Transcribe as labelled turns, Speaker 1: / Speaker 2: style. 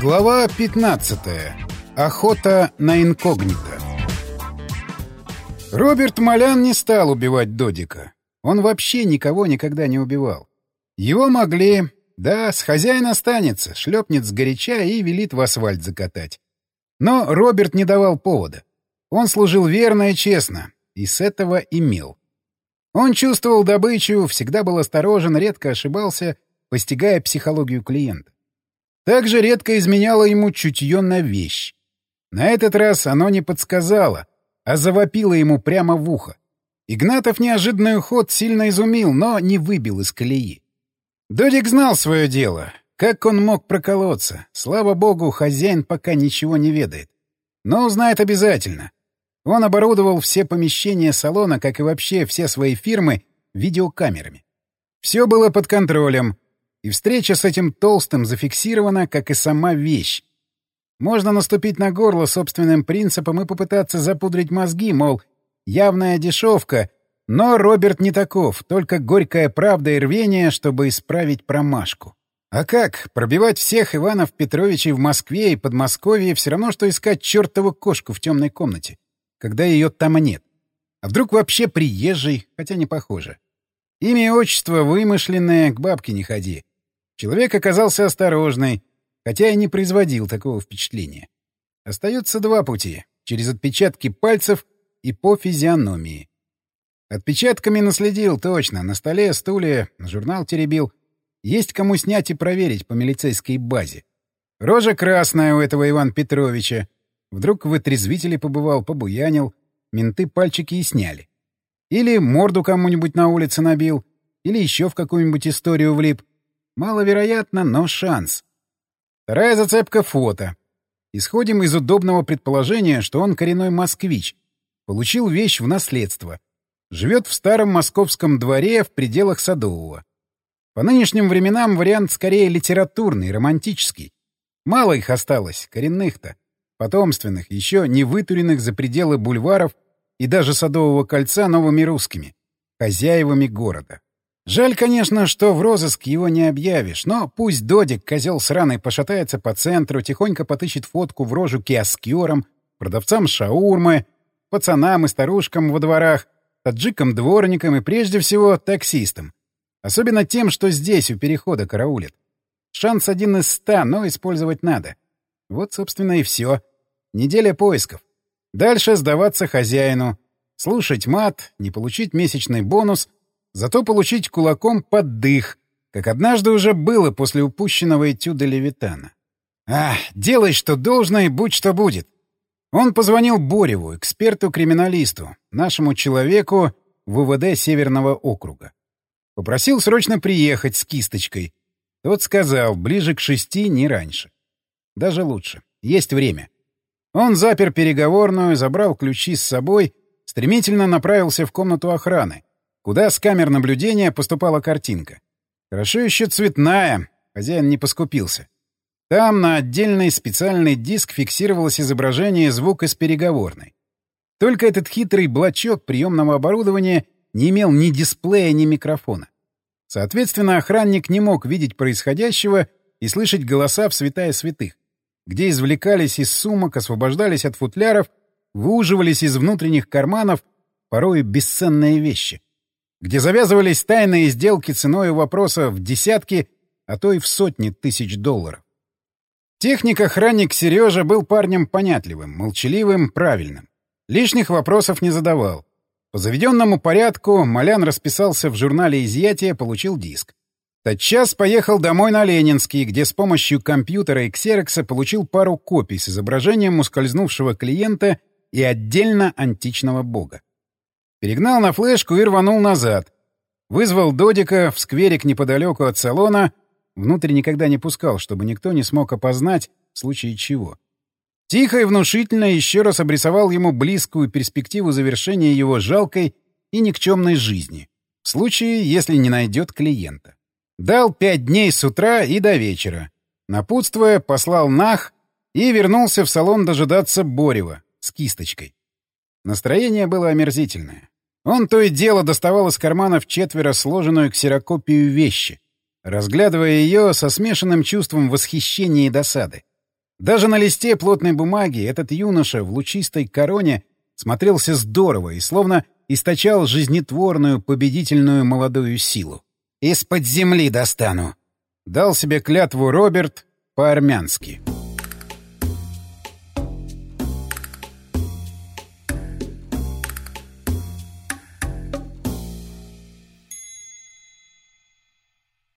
Speaker 1: Глава 15. Охота на инкогнито. Роберт Малян не стал убивать Додика. Он вообще никого никогда не убивал. Его могли... Да, с хозяина останется, шлепнет сгоряча и велит в асфальт закатать. Но Роберт не давал повода. Он служил верно и честно, и с этого имел. Он чувствовал добычу, всегда был осторожен, редко ошибался, постигая психологию клиента. Также редко изменяло ему чутье на вещь. На этот раз оно не подсказало, а завопило ему прямо в ухо. Игнатов неожиданный уход сильно изумил, но не выбил из колеи. Додик знал свое дело. Как он мог проколоться? Слава богу, хозяин пока ничего не ведает. Но узнает обязательно. Он оборудовал все помещения салона, как и вообще все свои фирмы, видеокамерами. Все было под контролем — и встреча с этим толстым зафиксирована, как и сама вещь. Можно наступить на горло собственным принципом и попытаться запудрить мозги, мол, явная дешевка, но Роберт не таков, только горькая правда и рвение, чтобы исправить промашку. А как? Пробивать всех Иванов Петровичей в Москве и Подмосковье все равно, что искать чертову кошку в темной комнате, когда ее там нет. А вдруг вообще приезжий, хотя не похоже. Имя и отчество вымышленное, к бабке не ходи. Человек оказался осторожный, хотя и не производил такого впечатления. Остается два пути — через отпечатки пальцев и по физиономии. Отпечатками наследил, точно, на столе, стуле, журнал теребил. Есть кому снять и проверить по милицейской базе. Рожа красная у этого Ивана Петровича. Вдруг в отрезвителе побывал, побуянил, менты пальчики и сняли. Или морду кому-нибудь на улице набил, или еще в какую-нибудь историю влип. Маловероятно, но шанс. Вторая зацепка — фото. Исходим из удобного предположения, что он коренной москвич. Получил вещь в наследство. Живет в старом московском дворе в пределах Садового. По нынешним временам вариант скорее литературный, романтический. Мало их осталось, коренных-то. Потомственных, еще не вытуренных за пределы бульваров и даже Садового кольца новыми русскими, хозяевами города. Жаль, конечно, что в розыск его не объявишь, но пусть Додик, козел сраный, пошатается по центру, тихонько потыщет фотку в рожу киоскерам, продавцам шаурмы, пацанам и старушкам во дворах, таджикам-дворникам и, прежде всего, таксистам. Особенно тем, что здесь у перехода караулят. Шанс один из ста, но использовать надо. Вот, собственно, и все. Неделя поисков. Дальше сдаваться хозяину. Слушать мат, не получить месячный бонус — зато получить кулаком под дых, как однажды уже было после упущенного этюда Левитана. А, делай, что должно, и будь что будет. Он позвонил Бореву, эксперту-криминалисту, нашему человеку ВВД Северного округа. Попросил срочно приехать с кисточкой. Тот сказал, ближе к шести, не раньше. Даже лучше. Есть время. Он запер переговорную, забрал ключи с собой, стремительно направился в комнату охраны, куда с камер наблюдения поступала картинка. Хорошо еще цветная, хозяин не поскупился. Там на отдельный специальный диск фиксировалось изображение звука с переговорной. Только этот хитрый блочок приемного оборудования не имел ни дисплея, ни микрофона. Соответственно, охранник не мог видеть происходящего и слышать голоса в святая святых, где извлекались из сумок, освобождались от футляров, выуживались из внутренних карманов порой бесценные вещи где завязывались тайные сделки ценой вопроса в десятки, а то и в сотни тысяч долларов. Техник-охранник Сережа был парнем понятливым, молчаливым, правильным. Лишних вопросов не задавал. По заведенному порядку Малян расписался в журнале изъятия, получил диск. Тотчас поехал домой на Ленинский, где с помощью компьютера и ксерокса получил пару копий с изображением ускользнувшего клиента и отдельно античного бога. Перегнал на флешку и рванул назад. Вызвал Додика в скверик неподалеку от салона. Внутрь никогда не пускал, чтобы никто не смог опознать, в случае чего. Тихо и внушительно еще раз обрисовал ему близкую перспективу завершения его жалкой и никчемной жизни, в случае, если не найдет клиента. Дал пять дней с утра и до вечера. Напутствуя, послал нах и вернулся в салон дожидаться Борева с кисточкой. Настроение было омерзительное. Он то и дело доставал из карманов четверо сложенную ксерокопию вещи, разглядывая ее со смешанным чувством восхищения и досады. Даже на листе плотной бумаги этот юноша в лучистой короне смотрелся здорово и словно источал жизнетворную победительную молодую силу. «Из-под земли достану!» — дал себе клятву Роберт по-армянски.